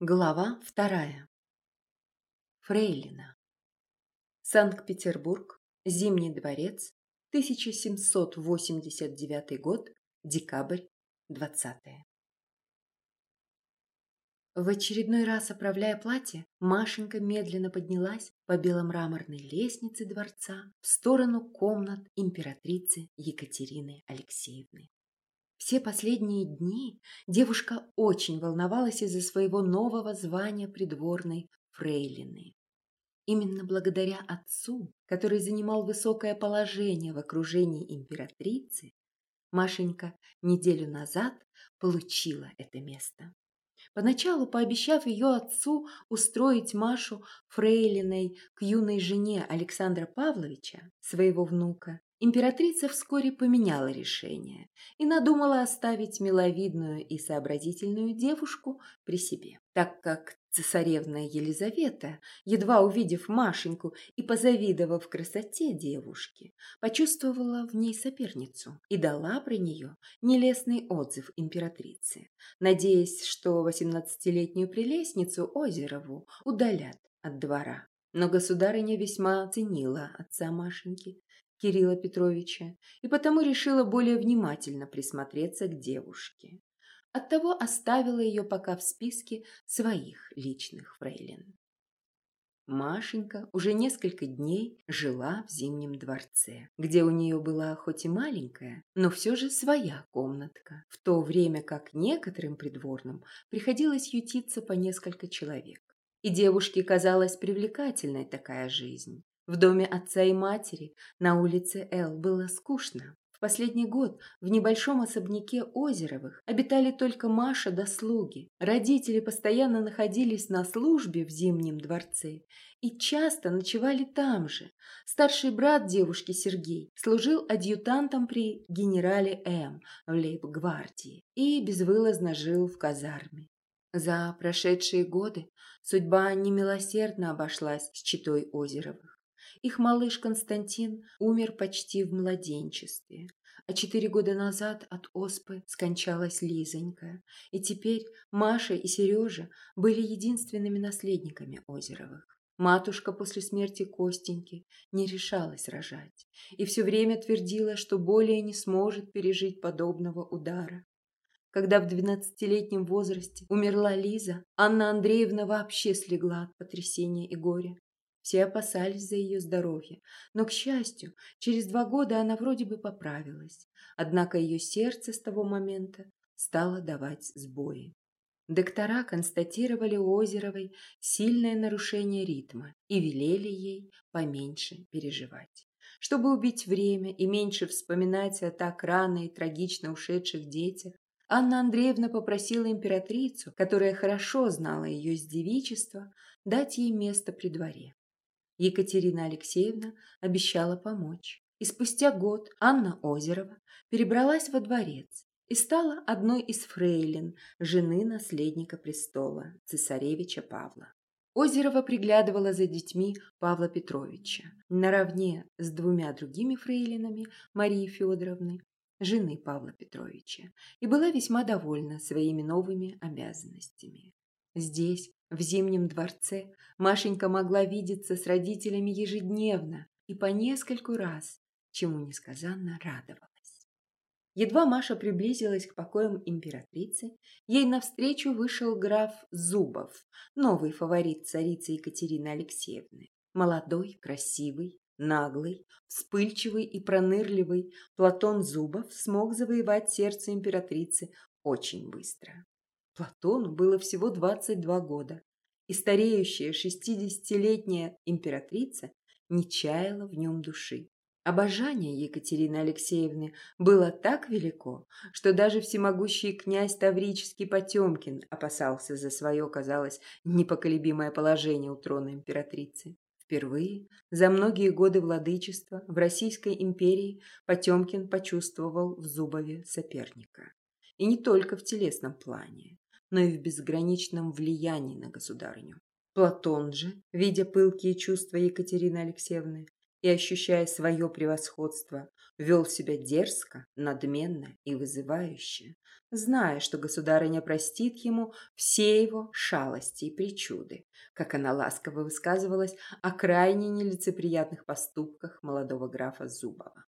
Глава вторая. Фрейлина. Санкт-Петербург. Зимний дворец. 1789 год. Декабрь. 20. В очередной раз оправляя платье, Машенька медленно поднялась по беломраморной лестнице дворца в сторону комнат императрицы Екатерины Алексеевны. Все последние дни девушка очень волновалась из-за своего нового звания придворной фрейлины. Именно благодаря отцу, который занимал высокое положение в окружении императрицы, Машенька неделю назад получила это место. Поначалу пообещав ее отцу устроить Машу фрейлиной к юной жене Александра Павловича, своего внука, Императрица вскоре поменяла решение и надумала оставить миловидную и сообразительную девушку при себе, так как цесаревна Елизавета, едва увидев Машеньку и позавидовав красоте девушки, почувствовала в ней соперницу и дала про нее нелестный отзыв императрице, надеясь, что восемнадцатилетнюю прелестницу Озерову удалят от двора. Но государыня весьма оценила отца Машеньки Кирилла Петровича и потому решила более внимательно присмотреться к девушке. Оттого оставила ее пока в списке своих личных фрейлин. Машенька уже несколько дней жила в Зимнем дворце, где у нее была хоть и маленькая, но все же своя комнатка, в то время как некоторым придворным приходилось ютиться по несколько человек. И девушке казалась привлекательной такая жизнь. В доме отца и матери на улице Эл было скучно. В последний год в небольшом особняке Озеровых обитали только Маша да слуги. Родители постоянно находились на службе в Зимнем дворце и часто ночевали там же. Старший брат девушки Сергей служил адъютантом при генерале М в лейб-гвардии и безвылазно жил в казарме. За прошедшие годы судьба немилосердно обошлась с читой Озеровых. Их малыш Константин умер почти в младенчестве, а четыре года назад от оспы скончалась Лизонька, и теперь Маша и Сережа были единственными наследниками Озеровых. Матушка после смерти Костеньки не решалась рожать и все время твердила, что более не сможет пережить подобного удара. Когда в двенадцатилетнем возрасте умерла Лиза, Анна Андреевна вообще слегла от потрясения и горя. Все опасались за ее здоровье, но, к счастью, через два года она вроде бы поправилась. Однако ее сердце с того момента стало давать сбои. Доктора констатировали у Озеровой сильное нарушение ритма и велели ей поменьше переживать. Чтобы убить время и меньше вспоминать о так рано и трагично ушедших детях, Анна Андреевна попросила императрицу, которая хорошо знала ее с девичества, дать ей место при дворе. Екатерина Алексеевна обещала помочь. И спустя год Анна Озерова перебралась во дворец и стала одной из фрейлин, жены наследника престола, цесаревича Павла. Озерова приглядывала за детьми Павла Петровича, наравне с двумя другими фрейлинами Марии Федоровны, жены Павла Петровича, и была весьма довольна своими новыми обязанностями. Здесь, в Зимнем дворце Машенька могла видеться с родителями ежедневно и по нескольку раз, чему несказанно радовалась. Едва Маша приблизилась к покоям императрицы, ей навстречу вышел граф Зубов, новый фаворит царицы Екатерины Алексеевны. Молодой, красивый, наглый, вспыльчивый и пронырливый Платон Зубов смог завоевать сердце императрицы очень быстро. Платону было всего 22 года, и стареющая шестидесятилетняя императрица не чаяла в нем души. Обожание Екатерины Алексеевны было так велико, что даже всемогущий князь Таврический Потемкин опасался за свое, казалось, непоколебимое положение у трона императрицы. Впервые за многие годы владычества в Российской империи Потемкин почувствовал в Зубове соперника. И не только в телесном плане но и в безграничном влиянии на государыню. Платон же, видя пылкие чувства Екатерины Алексеевны, и, ощущая свое превосходство, вел себя дерзко, надменно и вызывающе, зная, что государыня простит ему все его шалости и причуды, как она ласково высказывалась о крайне нелицеприятных поступках молодого графа Зубова.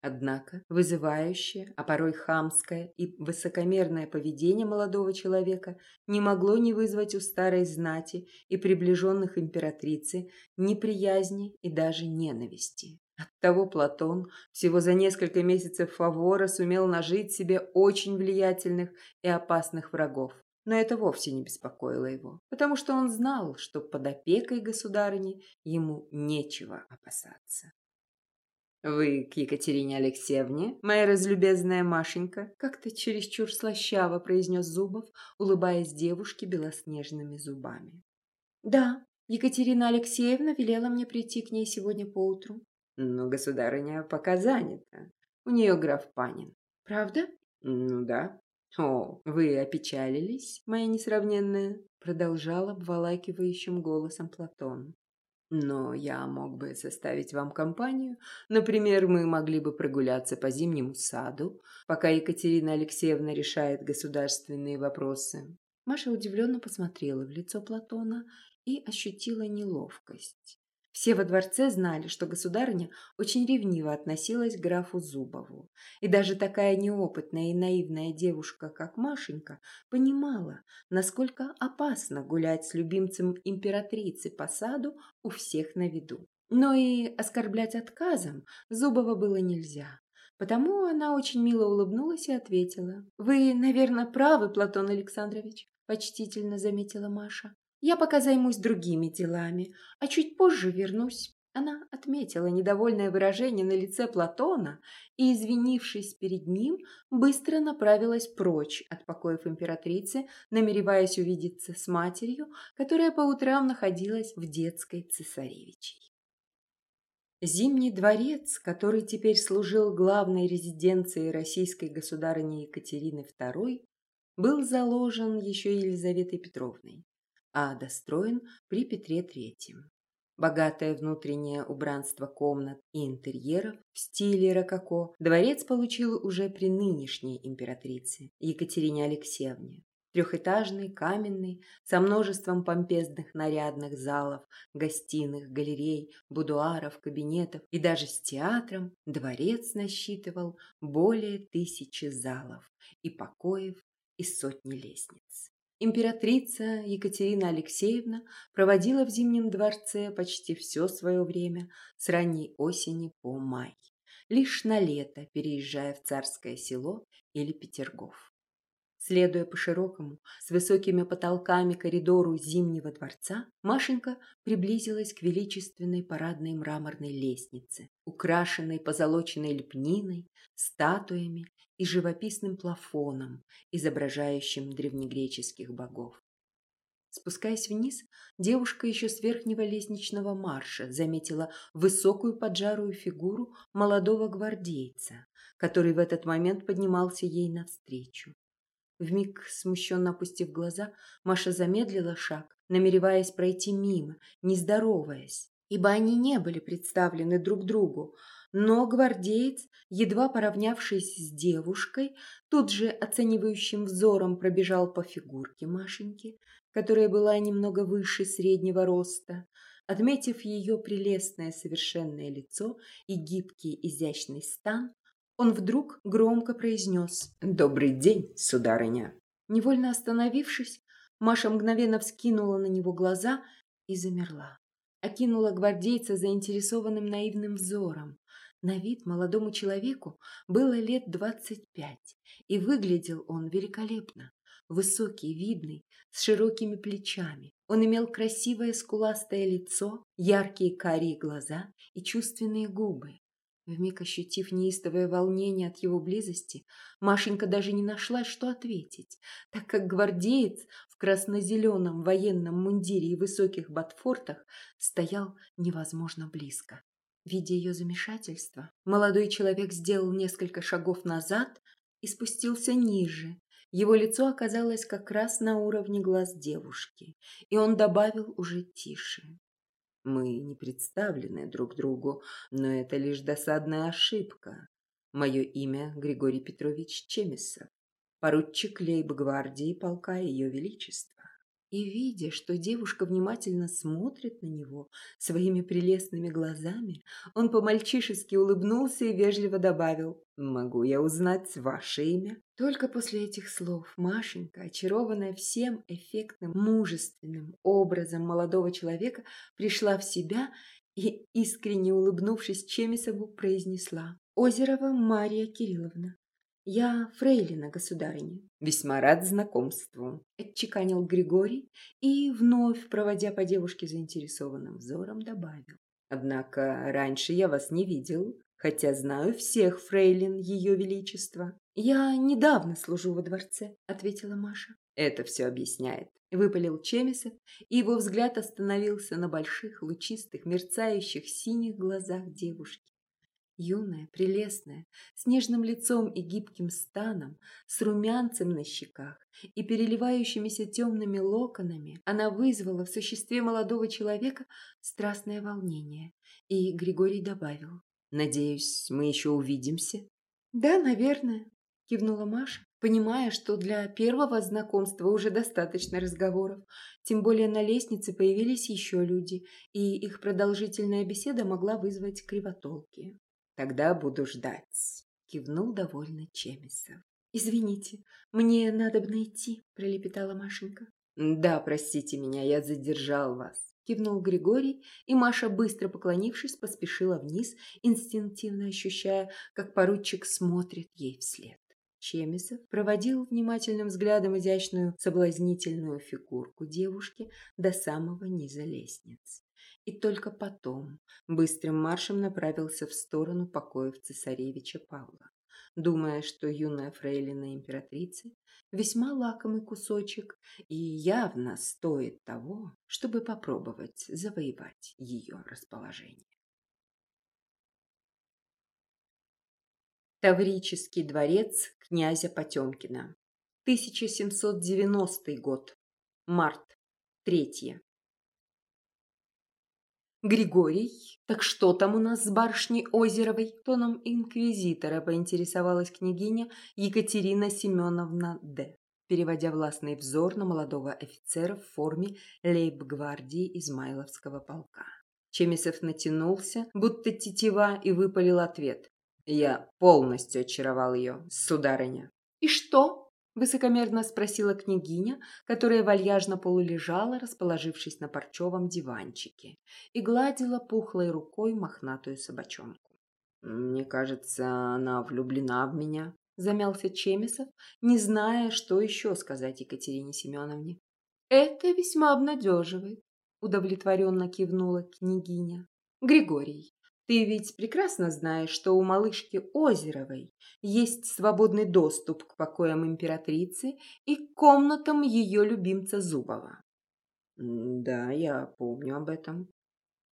Однако вызывающее, а порой хамское и высокомерное поведение молодого человека не могло не вызвать у старой знати и приближенных императрицы неприязни и даже ненависти. Оттого Платон всего за несколько месяцев фавора сумел нажить себе очень влиятельных и опасных врагов. Но это вовсе не беспокоило его, потому что он знал, что под опекой государыни ему нечего опасаться. «Вы к Екатерине Алексеевне, моя разлюбезная Машенька?» Как-то чересчур слащаво произнес Зубов, улыбаясь девушке белоснежными зубами. «Да, Екатерина Алексеевна велела мне прийти к ней сегодня поутру». «Но государыня пока занята. У нее граф Панин». «Правда?» «Ну да». «О, вы опечалились, моя несравненная?» Продолжал обволакивающим голосом Платон. Но я мог бы составить вам компанию. Например, мы могли бы прогуляться по зимнему саду, пока Екатерина Алексеевна решает государственные вопросы. Маша удивленно посмотрела в лицо Платона и ощутила неловкость. Все во дворце знали, что государыня очень ревниво относилась к графу Зубову. И даже такая неопытная и наивная девушка, как Машенька, понимала, насколько опасно гулять с любимцем императрицы по саду у всех на виду. Но и оскорблять отказом Зубова было нельзя. Потому она очень мило улыбнулась и ответила. «Вы, наверное, правы, Платон Александрович», – почтительно заметила Маша. Я пока займусь другими делами, а чуть позже вернусь. Она отметила недовольное выражение на лице Платона и, извинившись перед ним, быстро направилась прочь от покоев императрицы, намереваясь увидеться с матерью, которая по утрам находилась в детской цесаревичей. Зимний дворец, который теперь служил главной резиденцией российской государыни Екатерины II, был заложен еще Елизаветой Петровной а достроен при Петре III. Богатое внутреннее убранство комнат и интерьеров в стиле рококо дворец получил уже при нынешней императрице Екатерине Алексеевне. Трехэтажный, каменный, со множеством помпезных нарядных залов, гостиных, галерей, будуаров, кабинетов и даже с театром, дворец насчитывал более тысячи залов и покоев и сотни лестниц. Императрица Екатерина Алексеевна проводила в Зимнем дворце почти все свое время с ранней осени по май, лишь на лето переезжая в Царское село или Петергоф. Следуя по широкому, с высокими потолками коридору Зимнего дворца, Машенька приблизилась к величественной парадной мраморной лестнице, украшенной позолоченной лепниной, статуями и живописным плафоном, изображающим древнегреческих богов. Спускаясь вниз, девушка еще с верхнего лестничного марша заметила высокую поджарую фигуру молодого гвардейца, который в этот момент поднимался ей навстречу. Вмиг смущенно опустив глаза, Маша замедлила шаг, намереваясь пройти мимо, не здороваясь, ибо они не были представлены друг другу, но гвардеец, едва поравнявшись с девушкой, тут же оценивающим взором пробежал по фигурке Машеньки, которая была немного выше среднего роста, отметив ее прелестное совершенное лицо и гибкий изящный стан, он вдруг громко произнес «Добрый день, сударыня!». Невольно остановившись, Маша мгновенно вскинула на него глаза и замерла. Окинула гвардейца заинтересованным наивным взором. На вид молодому человеку было лет двадцать пять, и выглядел он великолепно. Высокий, видный, с широкими плечами. Он имел красивое скуластое лицо, яркие карие глаза и чувственные губы. Вмиг ощутив неистовое волнение от его близости, Машенька даже не нашла, что ответить, так как гвардеец в красно-зеленом военном мундире и высоких ботфортах стоял невозможно близко. Видя ее замешательство, молодой человек сделал несколько шагов назад и спустился ниже. Его лицо оказалось как раз на уровне глаз девушки, и он добавил уже тише. Мы не представлены друг другу, но это лишь досадная ошибка. Мое имя Григорий Петрович Чемисов, поручик лейб-гвардии полка Ее Величества. И, видя, что девушка внимательно смотрит на него своими прелестными глазами, он по-мальчишески улыбнулся и вежливо добавил «Могу я узнать ваше имя?» Только после этих слов Машенька, очарованная всем эффектным, мужественным образом молодого человека, пришла в себя и, искренне улыбнувшись Чемисову, произнесла «Озерова Мария Кирилловна, «Я фрейлина, государыня». «Весьма рад знакомству», — отчеканил Григорий и, вновь проводя по девушке заинтересованным взором, добавил. «Однако раньше я вас не видел, хотя знаю всех фрейлин Ее Величества». «Я недавно служу во дворце», — ответила Маша. «Это все объясняет», — выпалил Чемисов, и его взгляд остановился на больших, лучистых, мерцающих синих глазах девушки. Юная, прелестная, с нежным лицом и гибким станом, с румянцем на щеках и переливающимися темными локонами, она вызвала в существе молодого человека страстное волнение. И Григорий добавил, «Надеюсь, мы еще увидимся?» «Да, наверное», – кивнула Маша, понимая, что для первого знакомства уже достаточно разговоров. Тем более на лестнице появились еще люди, и их продолжительная беседа могла вызвать кривотолки. Тогда буду ждать, кивнул довольно Чемисов. Извините, мне надо бы найти, пролепетала Машенька. Да, простите меня, я задержал вас. Кивнул Григорий, и Маша, быстро поклонившись, поспешила вниз, инстинктивно ощущая, как поручик смотрит ей вслед. Чемисов проводил внимательным взглядом изящную соблазнительную фигурку девушки до самого низа лестницы и только потом быстрым маршем направился в сторону покоев цесаревича Павла, думая, что юная фрейлина императрицы весьма лакомый кусочек и явно стоит того, чтобы попробовать завоевать ее расположение. Таврический дворец князя Потемкина. 1790 год. Март. Третье. «Григорий, так что там у нас с барышней Озеровой?» Тоном инквизитора поинтересовалась княгиня Екатерина Семеновна Д., переводя властный взор на молодого офицера в форме лейб-гвардии Измайловского полка. Чемисов натянулся, будто тетива, и выпалил ответ. «Я полностью очаровал ее, сударыня». «И что?» Высокомерно спросила княгиня, которая вальяжно полулежала, расположившись на парчевом диванчике, и гладила пухлой рукой мохнатую собачонку. «Мне кажется, она влюблена в меня», – замялся Чемисов, не зная, что еще сказать Екатерине Семеновне. «Это весьма обнадеживает», – удовлетворенно кивнула княгиня. «Григорий, ты ведь прекрасно знаешь, что у малышки Озеровой есть свободный доступ к покоям императрицы и к комнатам ее любимца Зубова. Да, я помню об этом.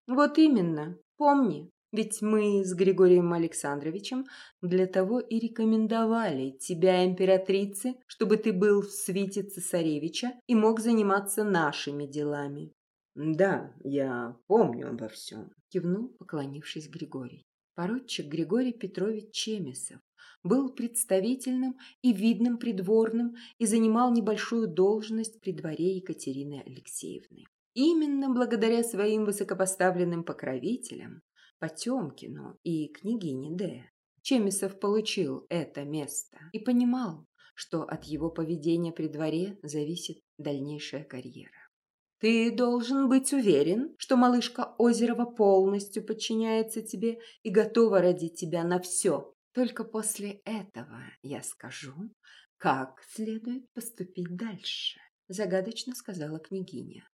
Вот именно, помни. Ведь мы с Григорием Александровичем для того и рекомендовали тебя императрице, чтобы ты был в свите цесаревича и мог заниматься нашими делами. Да, я помню обо всем кивнул, поклонившись Григорий. Поручик Григорий Петрович Чемесов был представительным и видным придворным и занимал небольшую должность при дворе Екатерины Алексеевны. Именно благодаря своим высокопоставленным покровителям Потемкину и княгине Д. Чемисов получил это место и понимал, что от его поведения при дворе зависит дальнейшая карьера. Ты должен быть уверен, что малышка Озерова полностью подчиняется тебе и готова ради тебя на все. Только после этого я скажу, как следует поступить дальше, загадочно сказала княгиня.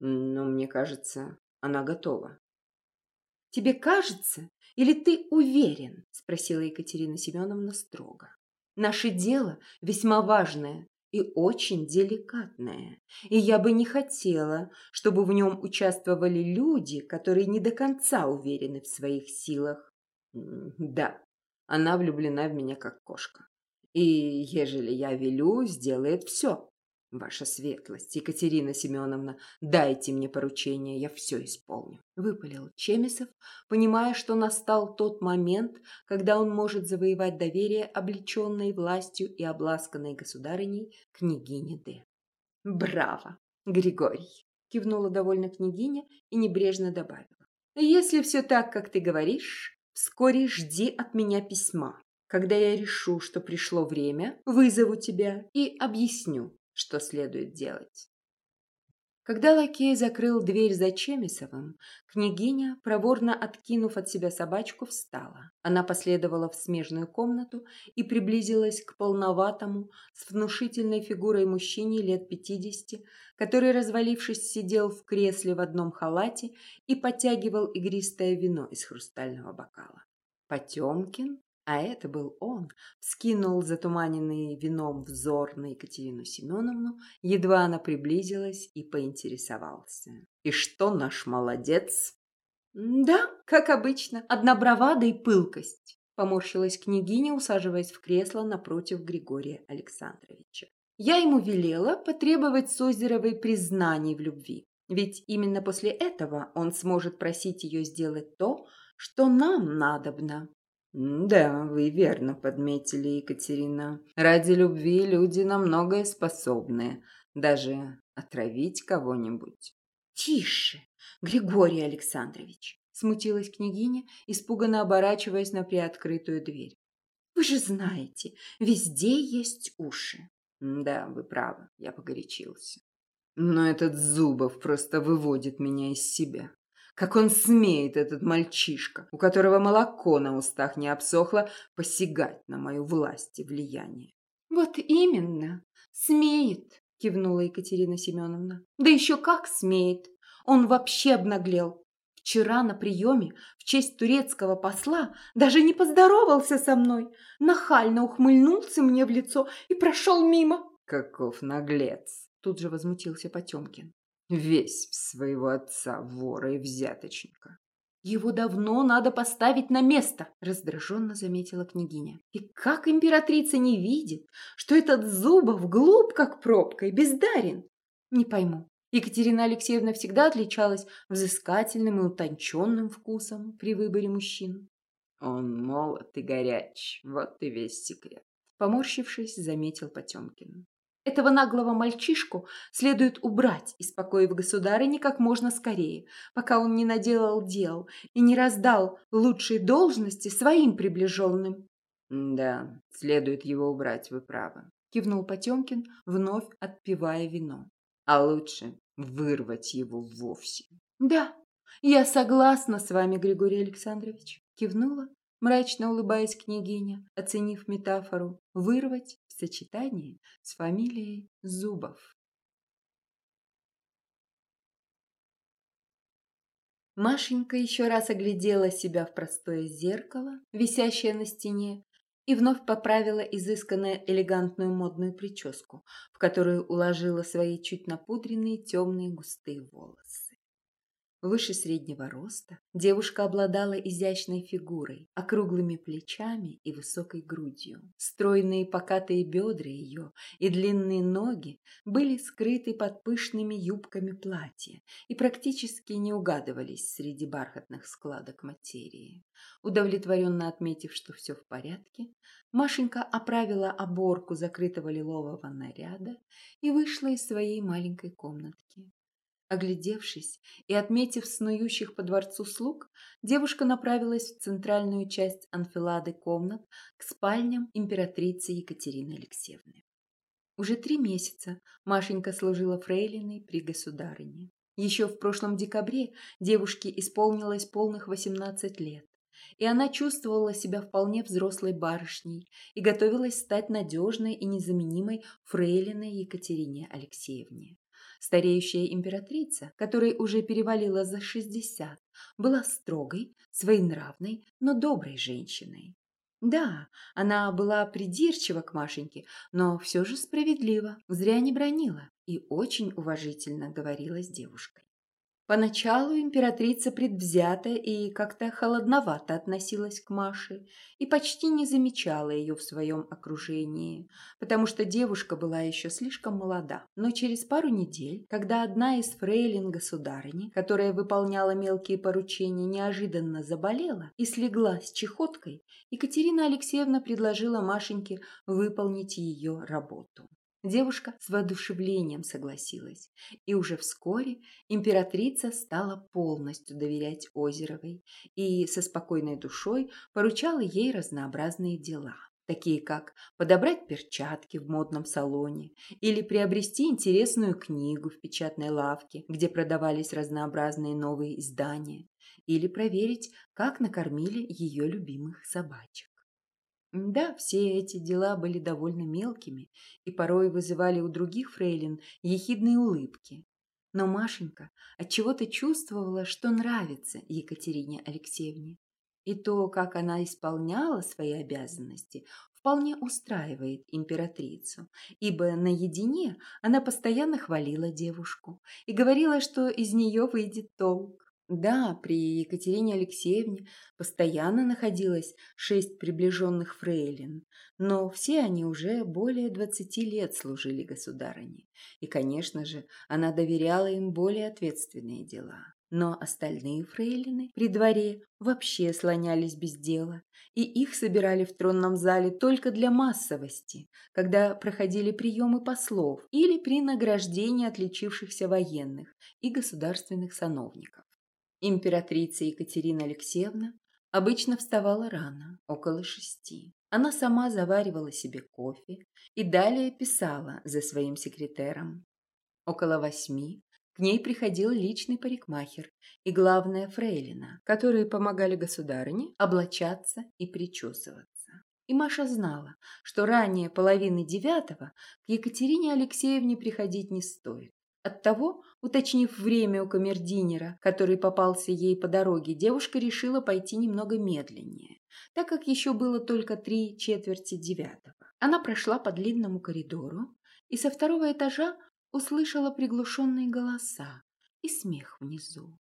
Но мне кажется, она готова. Тебе кажется или ты уверен? спросила Екатерина Семеновна строго. Наше дело весьма важное, и очень деликатное, и я бы не хотела, чтобы в нем участвовали люди, которые не до конца уверены в своих силах. Да, она влюблена в меня как кошка. И ежели я велю, сделает все. Ваша светлость, Екатерина Семеновна, дайте мне поручение, я все исполню. Выпалил Чемисов, понимая, что настал тот момент, когда он может завоевать доверие облеченной властью и обласканной государыней княгини Д. Браво, Григорий! Кивнула довольно княгиня и небрежно добавила. Если все так, как ты говоришь, вскоре жди от меня письма. Когда я решу, что пришло время, вызову тебя и объясню, что следует делать. Когда лакей закрыл дверь за Чемисовым, княгиня, проворно откинув от себя собачку, встала. Она последовала в смежную комнату и приблизилась к полноватому, с внушительной фигурой мужчине лет пятидесяти, который, развалившись, сидел в кресле в одном халате и подтягивал игристое вино из хрустального бокала. Потемкин а это был он, вскинул затуманенный вином взор на Екатерину Семеновну, едва она приблизилась и поинтересовался. «И что наш молодец?» «Да, как обычно, одна бравада и пылкость», поморщилась княгиня, усаживаясь в кресло напротив Григория Александровича. «Я ему велела потребовать с Озеровой признаний в любви, ведь именно после этого он сможет просить ее сделать то, что нам надобно. «Да, вы верно подметили, Екатерина. Ради любви люди на многое способны, даже отравить кого-нибудь». «Тише, Григорий Александрович!» – смутилась княгиня, испуганно оборачиваясь на приоткрытую дверь. «Вы же знаете, везде есть уши». «Да, вы правы, я погорячился. Но этот Зубов просто выводит меня из себя. Как он смеет, этот мальчишка, у которого молоко на устах не обсохло, посягать на мою власть и влияние? Вот именно, смеет, кивнула Екатерина Семеновна. Да еще как смеет. Он вообще обнаглел. Вчера на приеме в честь турецкого посла даже не поздоровался со мной. Нахально ухмыльнулся мне в лицо и прошел мимо. Каков наглец! Тут же возмутился Потемкин. Весь своего отца, вора и взяточника. «Его давно надо поставить на место», – раздраженно заметила княгиня. «И как императрица не видит, что этот Зубов глуп, как пробка, и бездарен? Не пойму. Екатерина Алексеевна всегда отличалась взыскательным и утонченным вкусом при выборе мужчин». «Он молод и горяч, вот и весь секрет», – поморщившись, заметил Потемкин. Этого наглого мальчишку следует убрать из покоев государыни как можно скорее, пока он не наделал дел и не раздал лучшие должности своим приближенным. «Да, следует его убрать, вы правы», – кивнул Потемкин, вновь отпивая вино. «А лучше вырвать его вовсе». «Да, я согласна с вами, Григорий Александрович», – кивнула, мрачно улыбаясь княгиня, оценив метафору «вырвать сочетании с фамилией Зубов. Машенька еще раз оглядела себя в простое зеркало, висящее на стене, и вновь поправила изысканную элегантную модную прическу, в которую уложила свои чуть напудренные темные густые волосы. Выше среднего роста девушка обладала изящной фигурой, округлыми плечами и высокой грудью. Стройные покатые бедра ее и длинные ноги были скрыты под пышными юбками платья и практически не угадывались среди бархатных складок материи. Удовлетворенно отметив, что все в порядке, Машенька оправила оборку закрытого лилового наряда и вышла из своей маленькой комнатки. Оглядевшись и отметив снующих по дворцу слуг, девушка направилась в центральную часть анфилады комнат к спальням императрицы Екатерины Алексеевны. Уже три месяца Машенька служила фрейлиной при государыне. Еще в прошлом декабре девушке исполнилось полных 18 лет, и она чувствовала себя вполне взрослой барышней и готовилась стать надежной и незаменимой фрейлиной Екатерине Алексеевне. Стареющая императрица, которой уже перевалила за шестьдесят, была строгой, своенравной, но доброй женщиной. Да, она была придирчива к Машеньке, но все же справедлива, зря не бронила и очень уважительно говорила с девушкой. Поначалу императрица предвзято и как-то холодновато относилась к Маше и почти не замечала ее в своем окружении, потому что девушка была еще слишком молода. Но через пару недель, когда одна из фрейлин государыни, которая выполняла мелкие поручения, неожиданно заболела и слегла с чехоткой, Екатерина Алексеевна предложила Машеньке выполнить ее работу. Девушка с воодушевлением согласилась, и уже вскоре императрица стала полностью доверять Озеровой и со спокойной душой поручала ей разнообразные дела, такие как подобрать перчатки в модном салоне или приобрести интересную книгу в печатной лавке, где продавались разнообразные новые издания, или проверить, как накормили ее любимых собачек. Да, все эти дела были довольно мелкими и порой вызывали у других фрейлин ехидные улыбки. Но Машенька отчего-то чувствовала, что нравится Екатерине Алексеевне. И то, как она исполняла свои обязанности, вполне устраивает императрицу, ибо наедине она постоянно хвалила девушку и говорила, что из нее выйдет толк. Да, при Екатерине Алексеевне постоянно находилось шесть приближенных фрейлин, но все они уже более двадцати лет служили государыне, и, конечно же, она доверяла им более ответственные дела. Но остальные фрейлины при дворе вообще слонялись без дела, и их собирали в тронном зале только для массовости, когда проходили приемы послов или при награждении отличившихся военных и государственных сановников. Императрица Екатерина Алексеевна обычно вставала рано, около шести. Она сама заваривала себе кофе и далее писала за своим секретером. Около восьми к ней приходил личный парикмахер и главная фрейлина, которые помогали государыне облачаться и причесываться. И Маша знала, что ранее половины девятого к Екатерине Алексеевне приходить не стоит. Оттого, уточнив время у камердинера, который попался ей по дороге, девушка решила пойти немного медленнее, так как еще было только три четверти девятого. Она прошла по длинному коридору и со второго этажа услышала приглушенные голоса и смех внизу.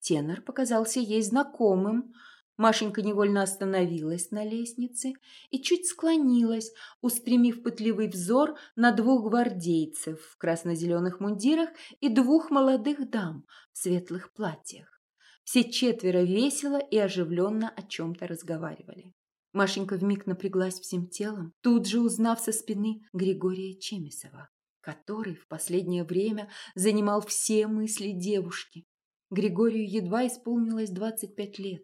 Тенор показался ей знакомым, Машенька невольно остановилась на лестнице и чуть склонилась, устремив пытливый взор на двух гвардейцев в красно-зеленых мундирах и двух молодых дам в светлых платьях. Все четверо весело и оживленно о чем-то разговаривали. Машенька вмиг напряглась всем телом, тут же узнав со спины Григория Чемисова, который в последнее время занимал все мысли девушки. Григорию едва исполнилось 25 лет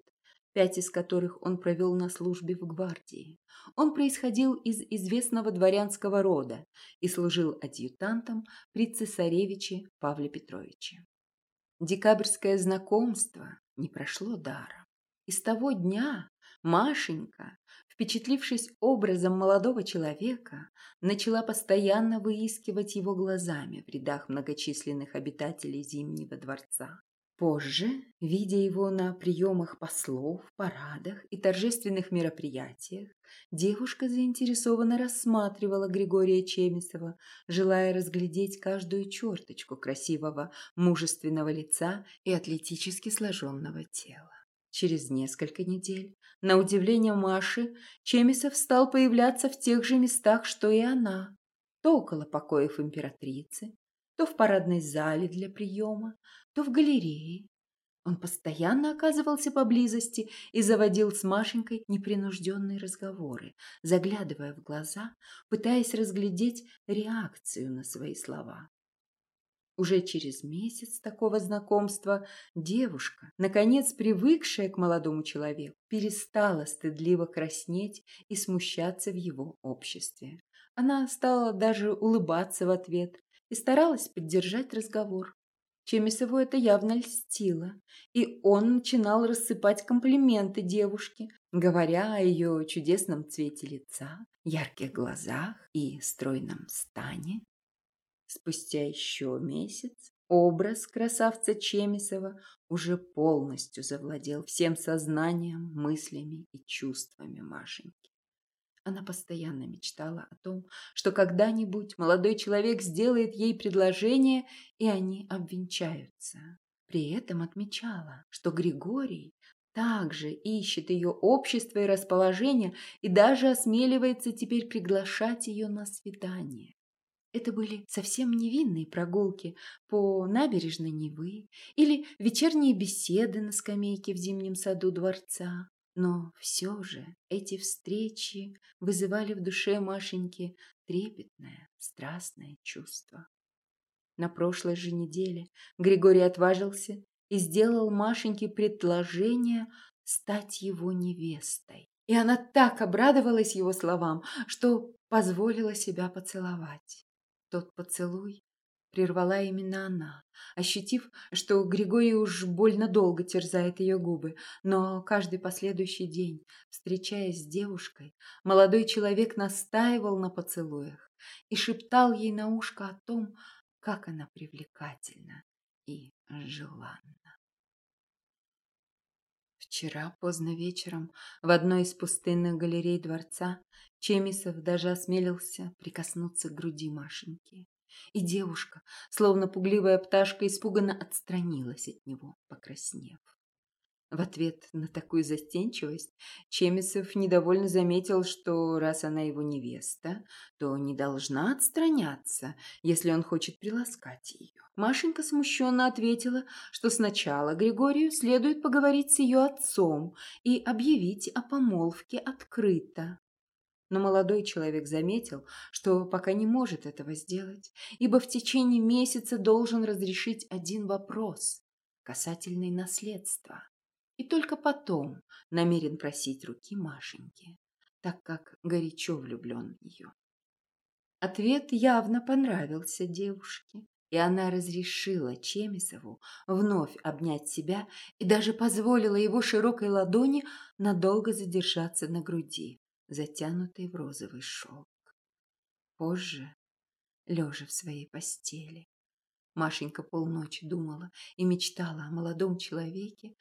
пять из которых он провел на службе в гвардии. Он происходил из известного дворянского рода и служил адъютантом при цесаревиче Павле Петровиче. Декабрьское знакомство не прошло даром. И с того дня Машенька, впечатлившись образом молодого человека, начала постоянно выискивать его глазами в рядах многочисленных обитателей Зимнего дворца. Позже, видя его на приемах послов, парадах и торжественных мероприятиях, девушка заинтересованно рассматривала Григория Чемисова, желая разглядеть каждую черточку красивого, мужественного лица и атлетически сложенного тела. Через несколько недель, на удивление Маши, Чемисов стал появляться в тех же местах, что и она, то около покоев императрицы, то в парадной зале для приема, то в галерее. Он постоянно оказывался поблизости и заводил с Машенькой непринужденные разговоры, заглядывая в глаза, пытаясь разглядеть реакцию на свои слова. Уже через месяц такого знакомства девушка, наконец привыкшая к молодому человеку, перестала стыдливо краснеть и смущаться в его обществе. Она стала даже улыбаться в ответ и старалась поддержать разговор. Чемисову это явно льстило, и он начинал рассыпать комплименты девушке, говоря о ее чудесном цвете лица, ярких глазах и стройном стане. Спустя еще месяц образ красавца Чемисова уже полностью завладел всем сознанием, мыслями и чувствами Машеньки. Она постоянно мечтала о том, что когда-нибудь молодой человек сделает ей предложение, и они обвенчаются. При этом отмечала, что Григорий также ищет ее общество и расположение и даже осмеливается теперь приглашать ее на свидание. Это были совсем невинные прогулки по набережной Невы или вечерние беседы на скамейке в зимнем саду дворца. Но все же эти встречи вызывали в душе Машеньки трепетное, страстное чувство. На прошлой же неделе Григорий отважился и сделал Машеньке предложение стать его невестой. И она так обрадовалась его словам, что позволила себя поцеловать. Тот поцелуй прервала именно она, ощутив, что Григорий уж больно долго терзает ее губы, но каждый последующий день, встречаясь с девушкой, молодой человек настаивал на поцелуях и шептал ей на ушко о том, как она привлекательна и желанна. Вчера поздно вечером в одной из пустынных галерей дворца Чемисов даже осмелился прикоснуться к груди Машеньки. И девушка, словно пугливая пташка, испуганно отстранилась от него, покраснев. В ответ на такую застенчивость Чемисов недовольно заметил, что раз она его невеста, то не должна отстраняться, если он хочет приласкать ее. Машенька смущенно ответила, что сначала Григорию следует поговорить с ее отцом и объявить о помолвке открыто. Но молодой человек заметил, что пока не может этого сделать, ибо в течение месяца должен разрешить один вопрос касательный наследства. И только потом намерен просить руки Машеньки, так как горячо влюблен в нее. Ответ явно понравился девушке, и она разрешила Чемисову вновь обнять себя и даже позволила его широкой ладони надолго задержаться на груди затянутый в розовый шелк. Позже, лежа в своей постели, Машенька полночи думала и мечтала о молодом человеке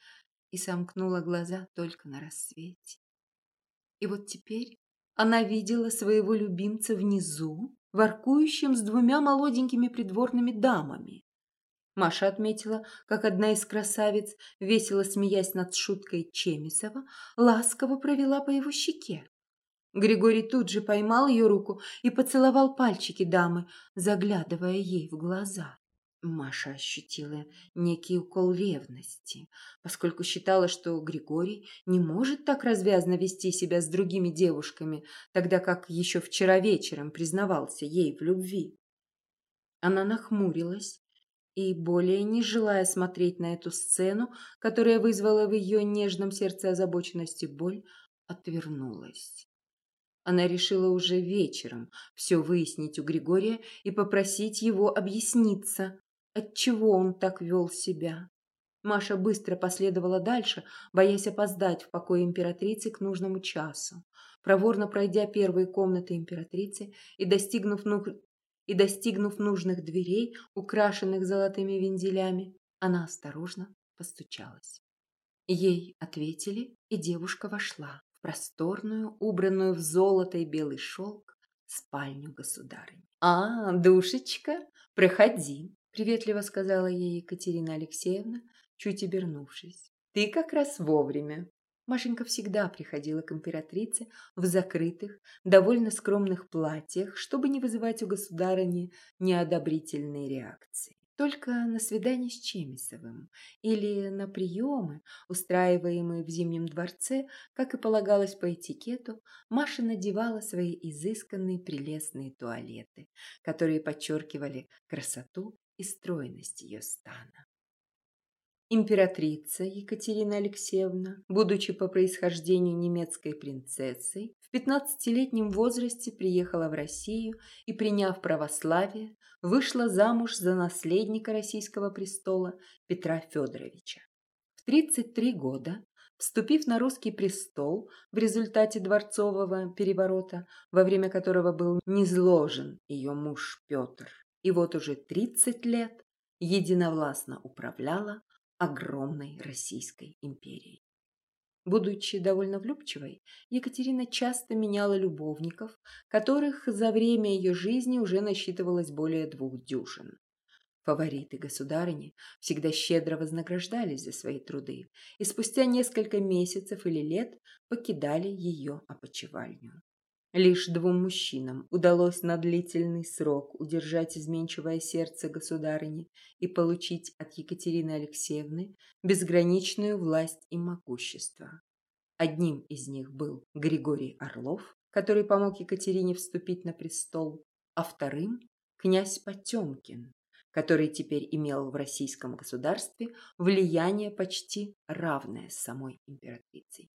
и сомкнула глаза только на рассвете. И вот теперь она видела своего любимца внизу, воркующим с двумя молоденькими придворными дамами. Маша отметила, как одна из красавиц, весело смеясь над шуткой Чемисова, ласково провела по его щеке. Григорий тут же поймал ее руку и поцеловал пальчики дамы, заглядывая ей в глаза. Маша ощутила некий укол ревности, поскольку считала, что Григорий не может так развязно вести себя с другими девушками, тогда как еще вчера вечером признавался ей в любви. Она нахмурилась и, более не желая смотреть на эту сцену, которая вызвала в ее нежном сердце озабоченность и боль, отвернулась. Она решила уже вечером все выяснить у Григория и попросить его объясниться, отчего он так вел себя. Маша быстро последовала дальше, боясь опоздать в покой императрицы к нужному часу. Проворно пройдя первые комнаты императрицы и достигнув, ну... и достигнув нужных дверей, украшенных золотыми вензелями, она осторожно постучалась. Ей ответили, и девушка вошла просторную, убранную в золото и белый шелк, спальню государыни. «А, душечка, проходи», — приветливо сказала ей Екатерина Алексеевна, чуть обернувшись. «Ты как раз вовремя». Машенька всегда приходила к императрице в закрытых, довольно скромных платьях, чтобы не вызывать у государыни неодобрительные реакции. Только на свидание с Чемисовым или на приемы, устраиваемые в Зимнем дворце, как и полагалось по этикету, Маша надевала свои изысканные прелестные туалеты, которые подчеркивали красоту и стройность ее стана. Императрица Екатерина Алексеевна, будучи по происхождению немецкой принцессой, в пятнадцатилетнем возрасте приехала в Россию и, приняв православие, вышла замуж за наследника российского престола Петра Федоровича. В 33 года, вступив на русский престол в результате дворцового переворота, во время которого был низложен ее муж Петр, и вот уже 30 лет единовластно управляла огромной Российской империей. Будучи довольно влюбчивой, Екатерина часто меняла любовников, которых за время ее жизни уже насчитывалось более двух дюжин. Фавориты государыни всегда щедро вознаграждались за свои труды и спустя несколько месяцев или лет покидали ее опочивальню. Лишь двум мужчинам удалось на длительный срок удержать изменчивое сердце государыни и получить от Екатерины Алексеевны безграничную власть и могущество. Одним из них был Григорий Орлов, который помог Екатерине вступить на престол, а вторым – князь Потемкин, который теперь имел в российском государстве влияние почти равное самой императрицей.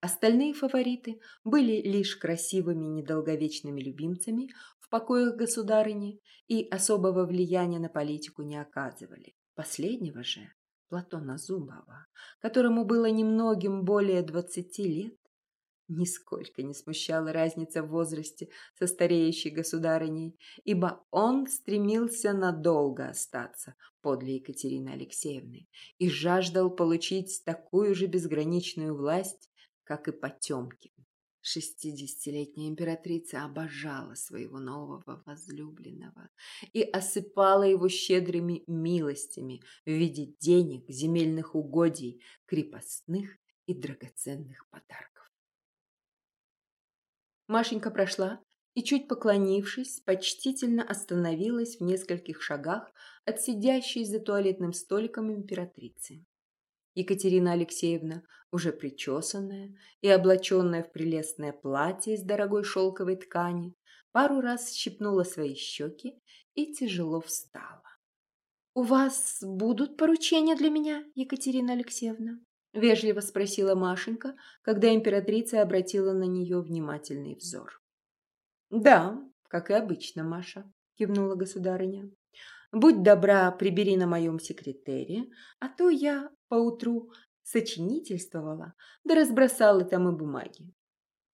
Остальные фавориты были лишь красивыми недолговечными любимцами в покоях государыни и особого влияния на политику не оказывали. Последнего же, Платона Зубова, которому было немногим более двадцати лет, Нисколько не смущала разница в возрасте со стареющей государыней, ибо он стремился надолго остаться подле Екатерины Алексеевны и жаждал получить такую же безграничную власть, как и Потемкин. Шестидесятилетняя императрица обожала своего нового возлюбленного и осыпала его щедрыми милостями в виде денег, земельных угодий, крепостных и драгоценных подарков. Машенька прошла и, чуть поклонившись, почтительно остановилась в нескольких шагах от сидящей за туалетным столиком императрицы. Екатерина Алексеевна, уже причесанная и облаченная в прелестное платье из дорогой шелковой ткани, пару раз щипнула свои щеки и тяжело встала. «У вас будут поручения для меня, Екатерина Алексеевна?» – вежливо спросила Машенька, когда императрица обратила на нее внимательный взор. «Да, как и обычно, Маша», – кивнула государыня. «Будь добра, прибери на моем секретере, а то я поутру сочинительствовала, да разбросала там и бумаги.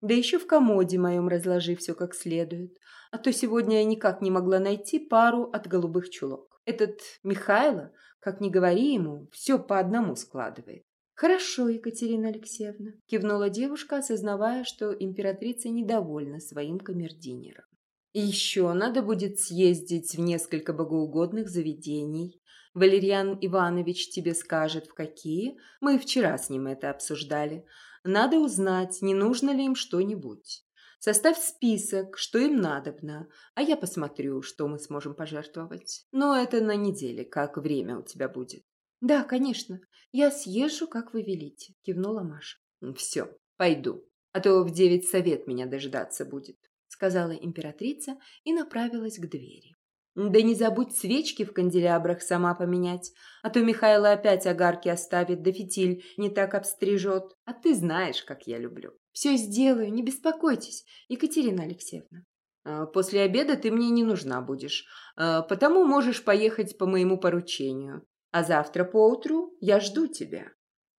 Да еще в комоде моем разложи все как следует, а то сегодня я никак не могла найти пару от голубых чулок. Этот Михайло, как ни говори ему, все по одному складывает. «Хорошо, Екатерина Алексеевна», – кивнула девушка, осознавая, что императрица недовольна своим камердинером. «И еще надо будет съездить в несколько богоугодных заведений. Валерьян Иванович тебе скажет, в какие. Мы вчера с ним это обсуждали. Надо узнать, не нужно ли им что-нибудь. Составь список, что им надобно, а я посмотрю, что мы сможем пожертвовать. Но это на неделе, как время у тебя будет». «Да, конечно. Я съезжу, как вы велите», – кивнула Маша. «Все, пойду, а то в девять совет меня дождаться будет», – сказала императрица и направилась к двери. «Да не забудь свечки в канделябрах сама поменять, а то Михайло опять огарки оставит, да фитиль не так обстрижет. А ты знаешь, как я люблю». «Все сделаю, не беспокойтесь, Екатерина Алексеевна». А, «После обеда ты мне не нужна будешь, а, потому можешь поехать по моему поручению. А завтра поутру я жду тебя».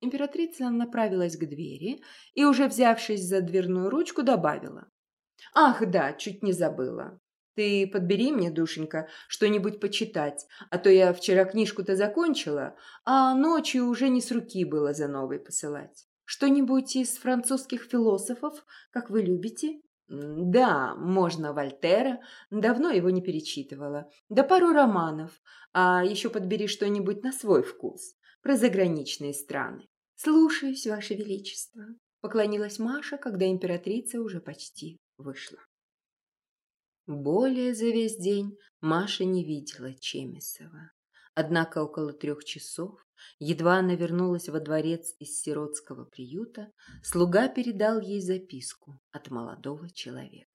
Императрица направилась к двери и, уже взявшись за дверную ручку, добавила. «Ах, да, чуть не забыла. Ты подбери мне, душенька, что-нибудь почитать, а то я вчера книжку-то закончила, а ночью уже не с руки было за новой посылать. Что-нибудь из французских философов, как вы любите?» Да, можно Вольтера, давно его не перечитывала. Да пару романов, а еще подбери что-нибудь на свой вкус, про заграничные страны. Слушаюсь, Ваше Величество, поклонилась Маша, когда императрица уже почти вышла. Более за весь день Маша не видела Чемисова. Однако около трех часов Едва она вернулась во дворец из сиротского приюта, слуга передал ей записку от молодого человека.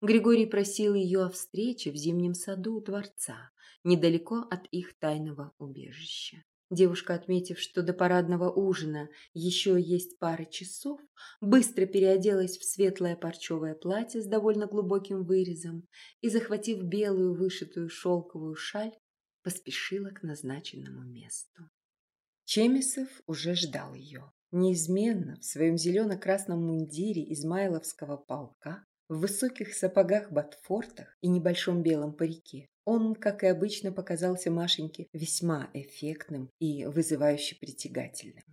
Григорий просил ее о встрече в зимнем саду у дворца, недалеко от их тайного убежища. Девушка, отметив, что до парадного ужина еще есть пара часов, быстро переоделась в светлое парчевое платье с довольно глубоким вырезом и, захватив белую вышитую шелковую шаль, поспешила к назначенному месту. Чемисов уже ждал ее. Неизменно в своем зелено-красном мундире Измайловского полка, в высоких сапогах-ботфортах и небольшом белом парике, он, как и обычно, показался Машеньке весьма эффектным и вызывающе притягательным.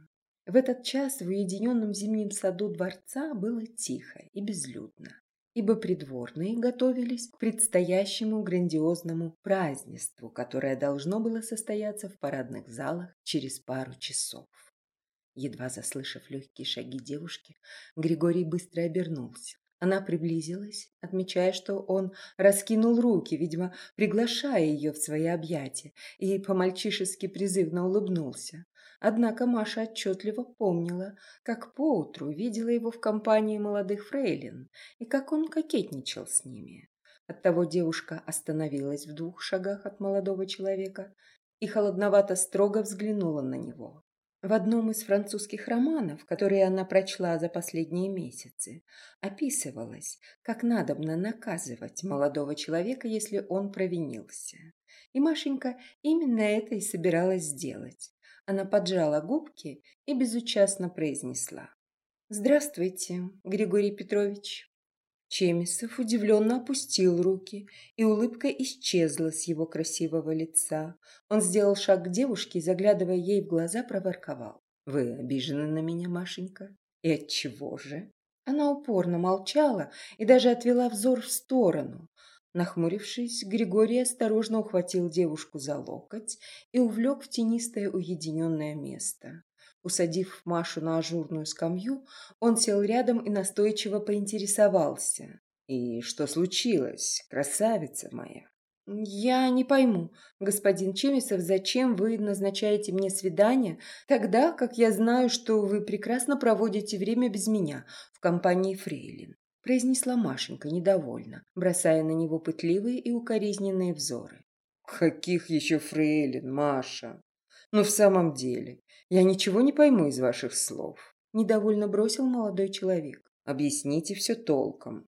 В этот час в уединенном зимнем саду дворца было тихо и безлюдно. ибо придворные готовились к предстоящему грандиозному празднеству, которое должно было состояться в парадных залах через пару часов. Едва заслышав легкие шаги девушки, Григорий быстро обернулся. Она приблизилась, отмечая, что он раскинул руки, видимо, приглашая ее в свои объятия, и по-мальчишески призывно улыбнулся. Однако Маша отчетливо помнила, как поутру видела его в компании молодых фрейлин и как он кокетничал с ними. Оттого девушка остановилась в двух шагах от молодого человека и холодновато строго взглянула на него. В одном из французских романов, которые она прочла за последние месяцы, описывалось, как надобно наказывать молодого человека, если он провинился. И Машенька именно это и собиралась сделать. Она поджала губки и безучастно произнесла. «Здравствуйте, Григорий Петрович». Чемисов удивленно опустил руки, и улыбка исчезла с его красивого лица. Он сделал шаг к девушке и, заглядывая ей в глаза, проворковал. «Вы обижены на меня, Машенька? И от чего же?» Она упорно молчала и даже отвела взор в сторону. Нахмурившись, Григорий осторожно ухватил девушку за локоть и увлек в тенистое уединенное место. Усадив Машу на ажурную скамью, он сел рядом и настойчиво поинтересовался. «И что случилось, красавица моя?» «Я не пойму, господин Чемисов, зачем вы назначаете мне свидание, тогда как я знаю, что вы прекрасно проводите время без меня в компании Фрейлин», произнесла Машенька недовольно, бросая на него пытливые и укоризненные взоры. «Каких еще Фрейлин, Маша? Ну, в самом деле, я ничего не пойму из ваших слов. Недовольно бросил молодой человек. Объясните все толком.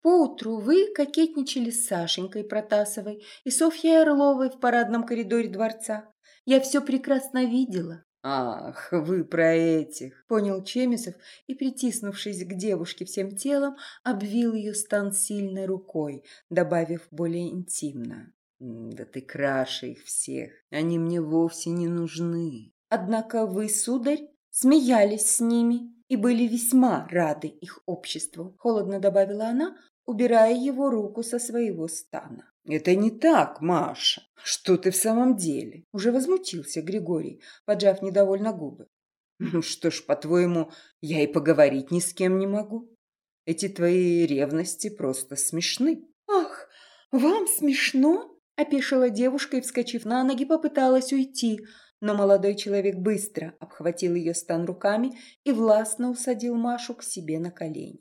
Поутру вы кокетничали с Сашенькой Протасовой и Софьей Орловой в парадном коридоре дворца. Я все прекрасно видела. «Ах, вы про этих!» – понял Чемисов и, притиснувшись к девушке всем телом, обвил ее стан сильной рукой, добавив более интимно. «Да ты краше их всех, они мне вовсе не нужны. Однако вы, сударь, смеялись с ними и были весьма рады их обществу, холодно добавила она, убирая его руку со своего стана. «Это не так, Маша. Что ты в самом деле?» Уже возмутился Григорий, поджав недовольно губы. «Ну что ж, по-твоему, я и поговорить ни с кем не могу? Эти твои ревности просто смешны». «Ах, вам смешно?» – опешила девушка и, вскочив на ноги, попыталась уйти – но молодой человек быстро обхватил ее стан руками и властно усадил Машу к себе на колени.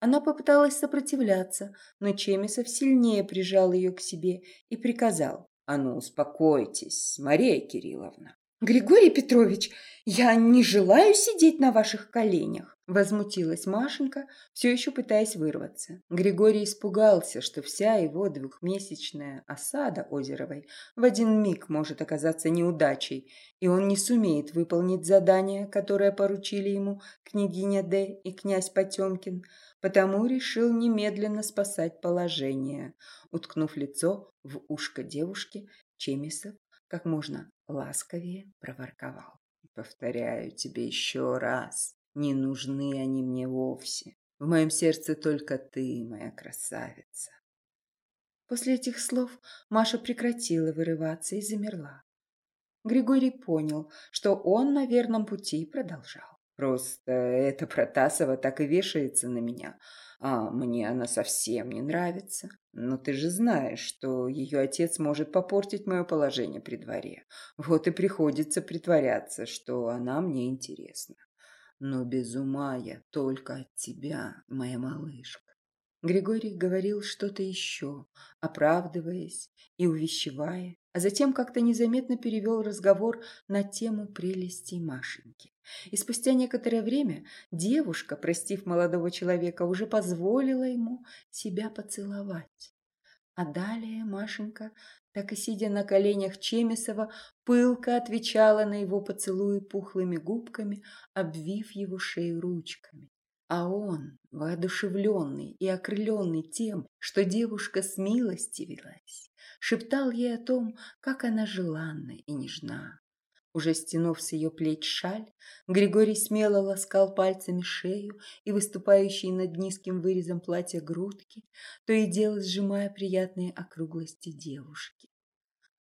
Она попыталась сопротивляться, но Чемисов сильнее прижал ее к себе и приказал. «А ну, успокойтесь, Мария Кирилловна». «Григорий Петрович, я не желаю сидеть на ваших коленях!» Возмутилась Машенька, все еще пытаясь вырваться. Григорий испугался, что вся его двухмесячная осада Озеровой в один миг может оказаться неудачей, и он не сумеет выполнить задание, которое поручили ему княгиня Д. и князь Потемкин, потому решил немедленно спасать положение. Уткнув лицо в ушко девушки, Чемисов как можно ласковее проворковал. «Повторяю тебе еще раз, не нужны они мне вовсе. В моем сердце только ты, моя красавица. После этих слов Маша прекратила вырываться и замерла. Григорий понял, что он на верном пути продолжал. Просто эта Протасова так и вешается на меня, а мне она совсем не нравится. Но ты же знаешь, что ее отец может попортить мое положение при дворе. Вот и приходится притворяться, что она мне интересна. Но без ума я только от тебя, моя малышка. Григорий говорил что-то еще, оправдываясь и увещевая, а затем как-то незаметно перевел разговор на тему прелестей Машеньки. И спустя некоторое время девушка, простив молодого человека, уже позволила ему себя поцеловать. А далее Машенька так и сидя на коленях Чемисова, пылко отвечала на его поцелуи пухлыми губками, обвив его шею ручками. А он, воодушевленный и окрыленный тем, что девушка с милости велась, шептал ей о том, как она желанна и нежна. Уже стянув с ее плеч шаль, Григорий смело ласкал пальцами шею и выступающие над низким вырезом платья грудки, то и дело сжимая приятные округлости девушки.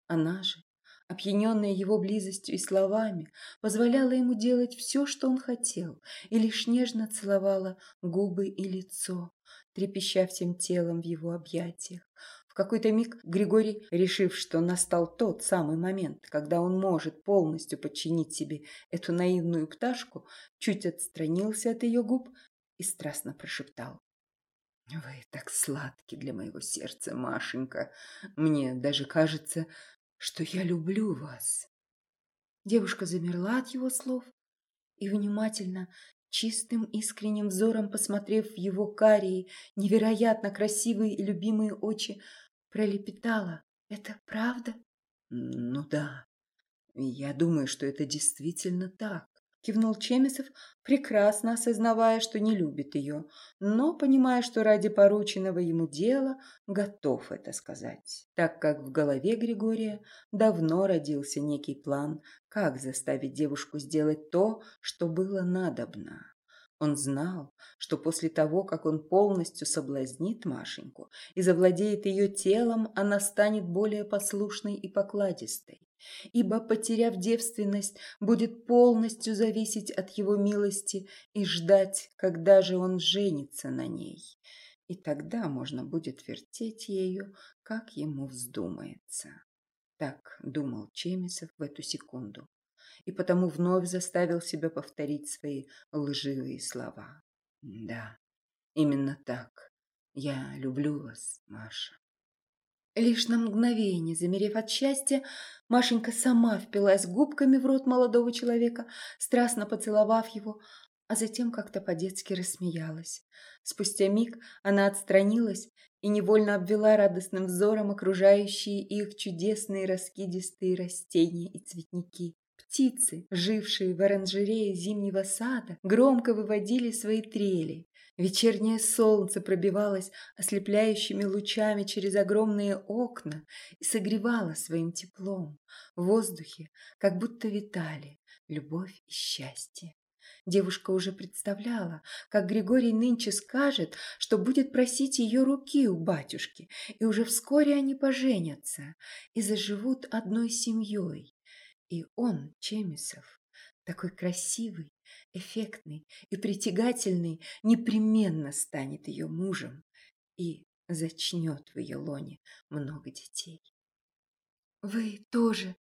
Она же, опьяненная его близостью и словами, позволяла ему делать все, что он хотел, и лишь нежно целовала губы и лицо, трепеща всем телом в его объятиях. В какой-то миг Григорий, решив, что настал тот самый момент, когда он может полностью подчинить себе эту наивную пташку, чуть отстранился от ее губ и страстно прошептал. «Вы так сладки для моего сердца, Машенька. Мне даже кажется, что я люблю вас. Девушка замерла от его слов и внимательно, чистым искренним взором, посмотрев в его карие, невероятно красивые и любимые очи, пролепетала. «Это правда?» «Ну да, я думаю, что это действительно так кивнул Чемисов, прекрасно осознавая, что не любит ее, но понимая, что ради порученного ему дела готов это сказать, так как в голове Григория давно родился некий план, как заставить девушку сделать то, что было надобно. Он знал, что после того, как он полностью соблазнит Машеньку и завладеет ее телом, она станет более послушной и покладистой ибо, потеряв девственность, будет полностью зависеть от его милости и ждать, когда же он женится на ней. И тогда можно будет вертеть ею, как ему вздумается. Так думал Чемисов в эту секунду, и потому вновь заставил себя повторить свои лживые слова. Да, именно так. Я люблю вас, Маша. Лишь на мгновение, замерев от счастья, Машенька сама впилась губками в рот молодого человека, страстно поцеловав его, а затем как-то по-детски рассмеялась. Спустя миг она отстранилась и невольно обвела радостным взором окружающие их чудесные раскидистые растения и цветники. Птицы, жившие в оранжерее зимнего сада, громко выводили свои трели. Вечернее солнце пробивалось ослепляющими лучами через огромные окна и согревало своим теплом. В воздухе как будто витали любовь и счастье. Девушка уже представляла, как Григорий нынче скажет, что будет просить ее руки у батюшки, и уже вскоре они поженятся и заживут одной семьей. И он, Чемисов, такой красивый, эффектный и притягательный, непременно станет ее мужем и зачнет в ее лоне много детей. «Вы тоже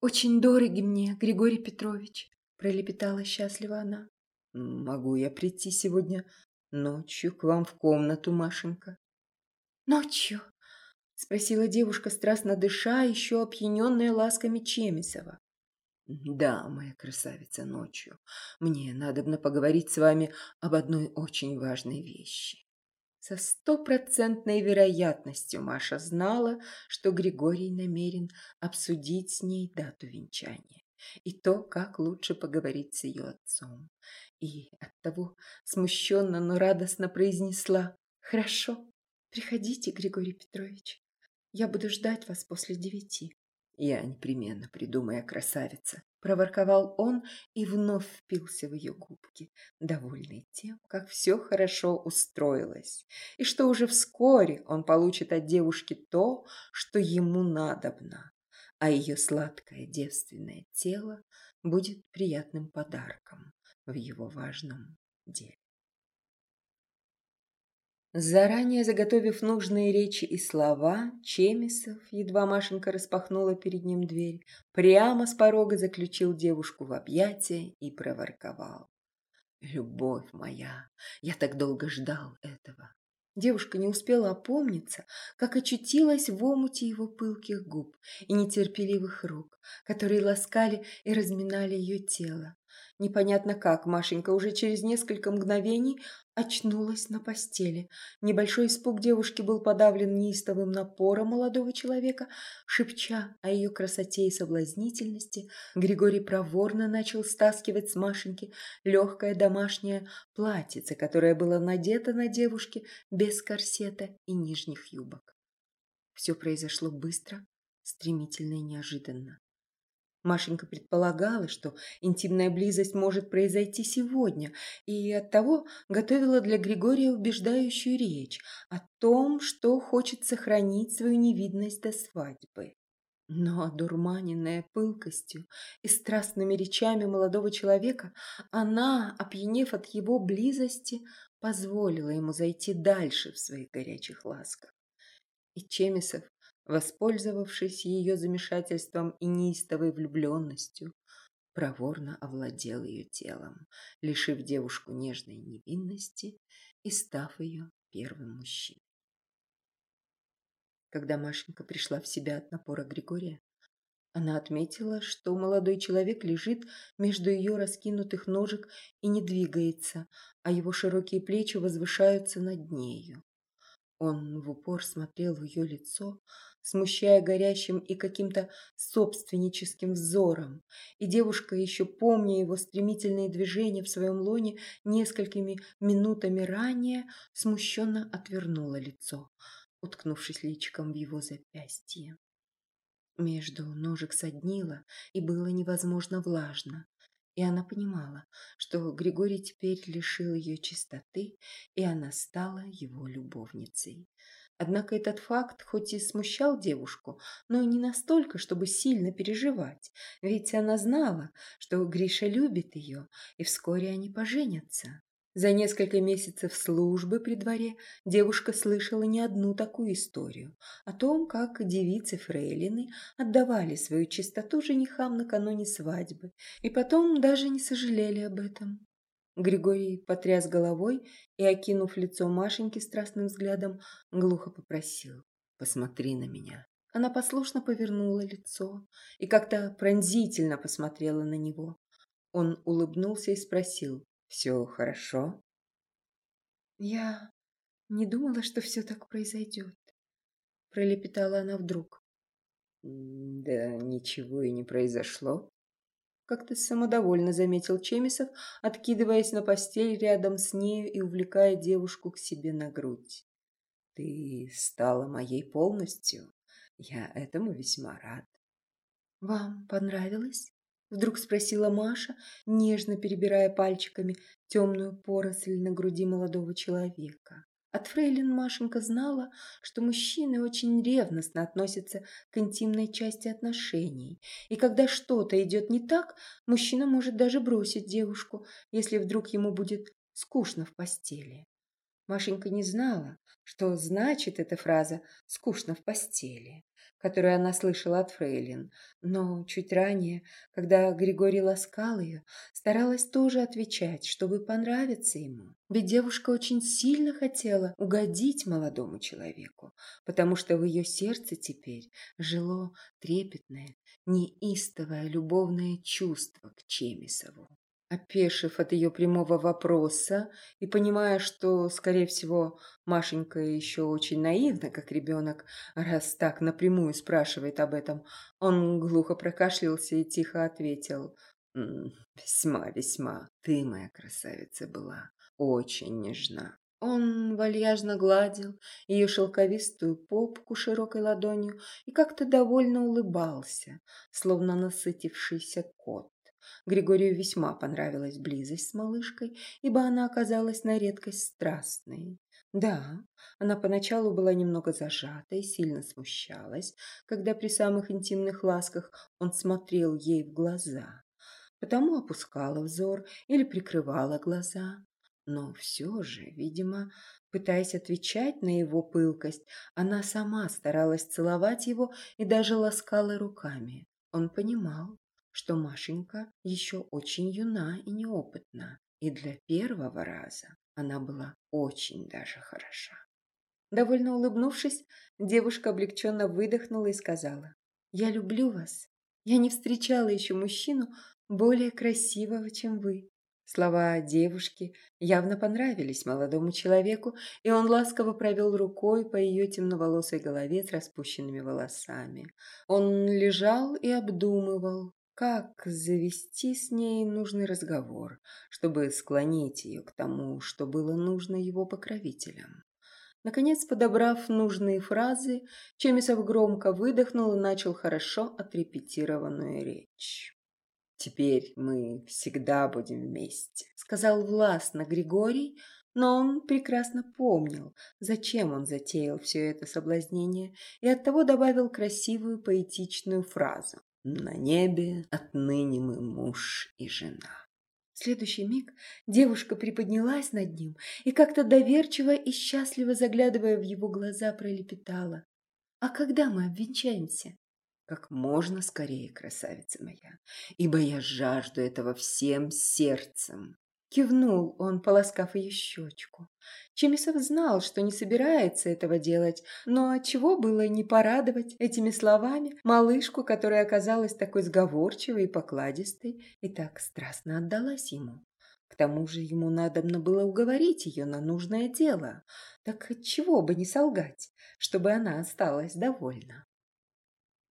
очень дороги мне, Григорий Петрович», – пролепетала счастливо она. «Могу я прийти сегодня ночью к вам в комнату, Машенька?» «Ночью?» – спросила девушка, страстно дыша, еще опьяненная ласками Чемисова. «Да, моя красавица, ночью. Мне надобно поговорить с вами об одной очень важной вещи». Со стопроцентной вероятностью Маша знала, что Григорий намерен обсудить с ней дату венчания и то, как лучше поговорить с ее отцом. И оттого смущенно, но радостно произнесла «Хорошо, приходите, Григорий Петрович. Я буду ждать вас после девяти». «Я непременно придумаю, красавица», – проворковал он и вновь впился в ее губки, довольный тем, как все хорошо устроилось, и что уже вскоре он получит от девушки то, что ему надобно, а ее сладкое девственное тело будет приятным подарком в его важном деле. Заранее заготовив нужные речи и слова, Чемисов, едва Машенька распахнула перед ним дверь, прямо с порога заключил девушку в объятия и проворковал. «Любовь моя, я так долго ждал этого». Девушка не успела опомниться, как очутилась в омуте его пылких губ и нетерпеливых рук, которые ласкали и разминали ее тело. Непонятно как, Машенька уже через несколько мгновений очнулась на постели. Небольшой испуг девушки был подавлен неистовым напором молодого человека. Шепча о ее красоте и соблазнительности, Григорий проворно начал стаскивать с Машеньки легкое домашнее платьице, которое было надето на девушке без корсета и нижних юбок. Все произошло быстро, стремительно и неожиданно. Машенька предполагала, что интимная близость может произойти сегодня, и оттого готовила для Григория убеждающую речь о том, что хочет сохранить свою невидность до свадьбы. Но одурманенная пылкостью и страстными речами молодого человека, она, опьянев от его близости, позволила ему зайти дальше в своих горячих ласках. И Чемисов воспользовавшись ее замешательством и неистовой влюбленностью, проворно овладел ее телом, лишив девушку нежной невинности и став ее первым мужчиной. Когда Машенька пришла в себя от напора Григория, она отметила, что молодой человек лежит между ее раскинутых ножек и не двигается, а его широкие плечи возвышаются над нею. Он в упор смотрел в ее лицо, смущая горящим и каким-то собственническим взором, и девушка, еще помня его стремительные движения в своем лоне несколькими минутами ранее, смущенно отвернула лицо, уткнувшись личиком в его запястье. Между ножек соднило, и было невозможно влажно. И она понимала, что Григорий теперь лишил ее чистоты, и она стала его любовницей. Однако этот факт хоть и смущал девушку, но не настолько, чтобы сильно переживать, ведь она знала, что Гриша любит ее, и вскоре они поженятся. За несколько месяцев службы при дворе девушка слышала не одну такую историю о том, как девицы фрейлины отдавали свою чистоту женихам накануне свадьбы и потом даже не сожалели об этом. Григорий потряс головой и, окинув лицо Машеньки страстным взглядом, глухо попросил «Посмотри на меня». Она послушно повернула лицо и как-то пронзительно посмотрела на него. Он улыбнулся и спросил «Все хорошо?» «Я не думала, что все так произойдет», — пролепетала она вдруг. «Да ничего и не произошло», как-то самодовольно заметил Чемисов, откидываясь на постель рядом с нею и увлекая девушку к себе на грудь. «Ты стала моей полностью. Я этому весьма рад». «Вам понравилось?» Вдруг спросила Маша, нежно перебирая пальчиками темную поросль на груди молодого человека. От фрейлин Машенька знала, что мужчины очень ревностно относятся к интимной части отношений, и когда что-то идет не так, мужчина может даже бросить девушку, если вдруг ему будет скучно в постели. Машенька не знала, что значит эта фраза «скучно в постели», которую она слышала от Фрейлин, но чуть ранее, когда Григорий ласкал ее, старалась тоже отвечать, чтобы понравиться ему. Ведь девушка очень сильно хотела угодить молодому человеку, потому что в ее сердце теперь жило трепетное, неистовое любовное чувство к Чемисову. Опешив от ее прямого вопроса и понимая, что, скорее всего, Машенька еще очень наивна, как ребенок, раз так напрямую спрашивает об этом, он глухо прокашлялся и тихо ответил «Весьма, весьма, ты, моя красавица, была очень нежна». Он вальяжно гладил ее шелковистую попку широкой ладонью и как-то довольно улыбался, словно насытившийся кот. Григорию весьма понравилась близость с малышкой, ибо она оказалась на редкость страстной. Да, она поначалу была немного зажата и сильно смущалась, когда при самых интимных ласках он смотрел ей в глаза. Потому опускала взор или прикрывала глаза. Но все же, видимо, пытаясь отвечать на его пылкость, она сама старалась целовать его и даже ласкала руками. Он понимал, что Машенька еще очень юна и неопытна, и для первого раза она была очень даже хороша. Довольно улыбнувшись, девушка облегченно выдохнула и сказала, «Я люблю вас. Я не встречала еще мужчину более красивого, чем вы». Слова девушки явно понравились молодому человеку, и он ласково провел рукой по ее темноволосой голове с распущенными волосами. Он лежал и обдумывал, как завести с ней нужный разговор, чтобы склонить ее к тому, что было нужно его покровителям. Наконец, подобрав нужные фразы, Чемисов громко выдохнул и начал хорошо отрепетированную речь. «Теперь мы всегда будем вместе», — сказал властно Григорий, но он прекрасно помнил, зачем он затеял все это соблазнение, и оттого добавил красивую поэтичную фразу. «На небе отныне мы муж и жена». В следующий миг девушка приподнялась над ним и как-то доверчиво и счастливо заглядывая в его глаза пролепетала. «А когда мы обвенчаемся?» «Как можно скорее, красавица моя, ибо я жажду этого всем сердцем». Кивнул он, полоскав ее щечку. Чемисов знал, что не собирается этого делать, но чего было не порадовать этими словами малышку, которая оказалась такой сговорчивой и покладистой, и так страстно отдалась ему. К тому же ему надобно было уговорить ее на нужное дело. Так чего бы не солгать, чтобы она осталась довольна.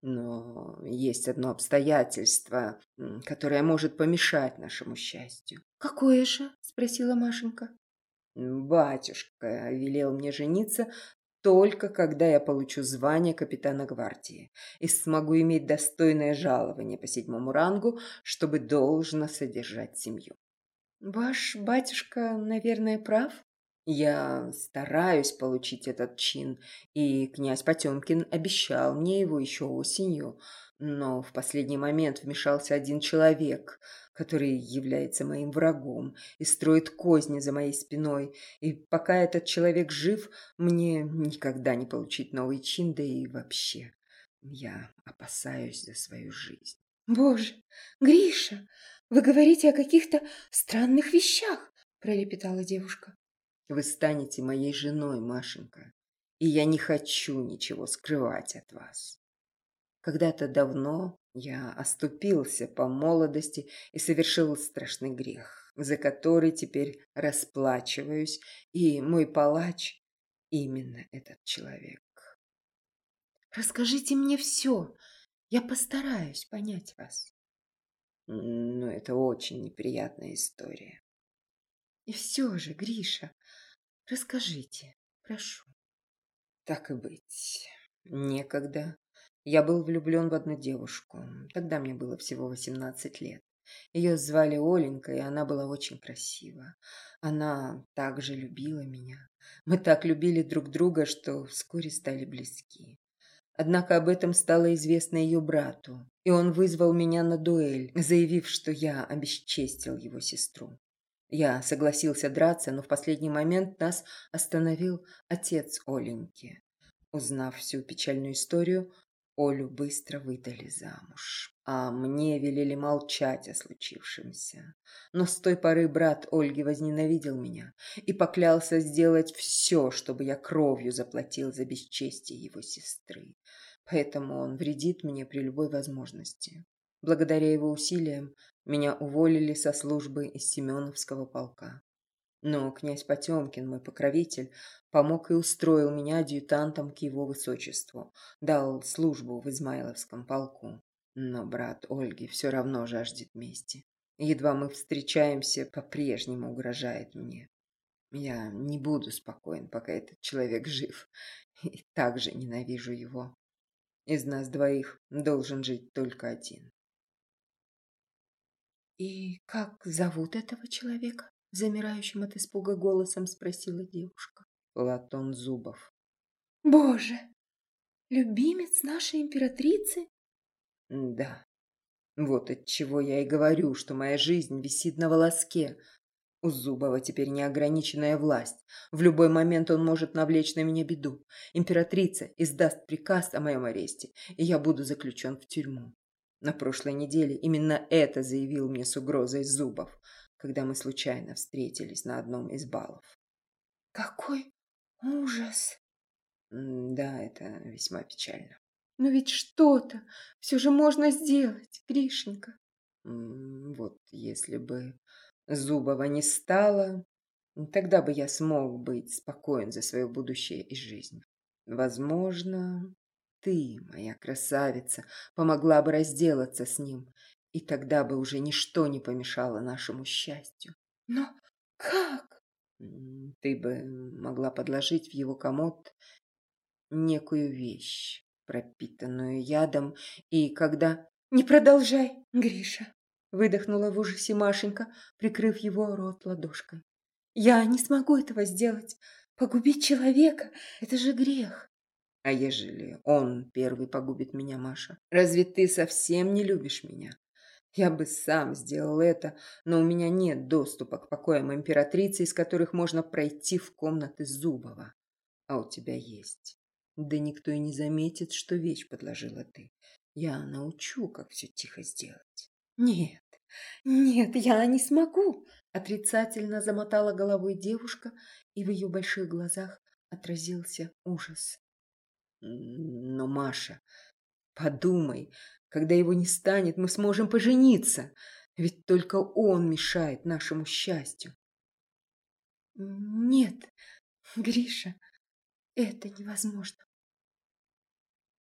Но есть одно обстоятельство, которое может помешать нашему счастью. «Какое же?» – спросила Машенька. «Батюшка велел мне жениться только когда я получу звание капитана гвардии и смогу иметь достойное жалование по седьмому рангу, чтобы должно содержать семью». «Ваш батюшка, наверное, прав?» Я стараюсь получить этот чин, и князь Потемкин обещал мне его еще осенью, но в последний момент вмешался один человек, который является моим врагом и строит козни за моей спиной, и пока этот человек жив, мне никогда не получить новый чин, да и вообще я опасаюсь за свою жизнь. «Боже, Гриша, вы говорите о каких-то странных вещах!» – пролепетала девушка. Вы станете моей женой, Машенька, и я не хочу ничего скрывать от вас. Когда-то давно я оступился по молодости и совершил страшный грех, за который теперь расплачиваюсь, и мой палач именно этот человек. Расскажите мне все, я постараюсь понять вас. Но это очень неприятная история. И все же, Гриша, расскажите, прошу. Так и быть. Некогда. Я был влюблен в одну девушку. Тогда мне было всего 18 лет. Ее звали Оленька, и она была очень красива. Она также любила меня. Мы так любили друг друга, что вскоре стали близки. Однако об этом стало известно ее брату, и он вызвал меня на дуэль, заявив, что я обесчестил его сестру. Я согласился драться, но в последний момент нас остановил отец Оленьки. Узнав всю печальную историю, Олю быстро выдали замуж, а мне велели молчать о случившемся. Но с той поры брат Ольги возненавидел меня и поклялся сделать все, чтобы я кровью заплатил за бесчестие его сестры. Поэтому он вредит мне при любой возможности. Благодаря его усилиям меня уволили со службы из Семеновского полка. Но князь Потемкин, мой покровитель, помог и устроил меня адъютантом к его высочеству, дал службу в Измайловском полку. Но брат Ольги все равно жаждет мести. Едва мы встречаемся, по-прежнему угрожает мне. Я не буду спокоен, пока этот человек жив, и также ненавижу его. Из нас двоих должен жить только один. «И как зовут этого человека?» Замирающим от испуга голосом спросила девушка. Платон Зубов. «Боже! Любимец нашей императрицы?» «Да. Вот от чего я и говорю, что моя жизнь висит на волоске. У Зубова теперь неограниченная власть. В любой момент он может навлечь на меня беду. Императрица издаст приказ о моем аресте, и я буду заключен в тюрьму. На прошлой неделе именно это заявил мне с угрозой Зубов, когда мы случайно встретились на одном из балов. Какой ужас! Да, это весьма печально. Но ведь что-то все же можно сделать, Гришенька. Вот если бы Зубова не стало, тогда бы я смог быть спокоен за свое будущее и жизнь. Возможно, ты, моя красавица, помогла бы разделаться с ним, и тогда бы уже ничто не помешало нашему счастью. Но как? Ты бы могла подложить в его комод некую вещь, пропитанную ядом, и когда... «Не продолжай, Гриша!» выдохнула в ужасе Машенька, прикрыв его рот ладошкой. «Я не смогу этого сделать. Погубить человека – это же грех!» «А ежели он первый погубит меня, Маша? Разве ты совсем не любишь меня? Я бы сам сделал это, но у меня нет доступа к покоям императрицы, из которых можно пройти в комнаты Зубова. А у тебя есть. Да никто и не заметит, что вещь подложила ты. Я научу, как все тихо сделать. Нет, нет, я не смогу. Отрицательно замотала головой девушка, и в ее больших глазах отразился ужас. Но, Маша, подумай, когда его не станет, мы сможем пожениться. Ведь только он мешает нашему счастью. Нет, Гриша, это невозможно.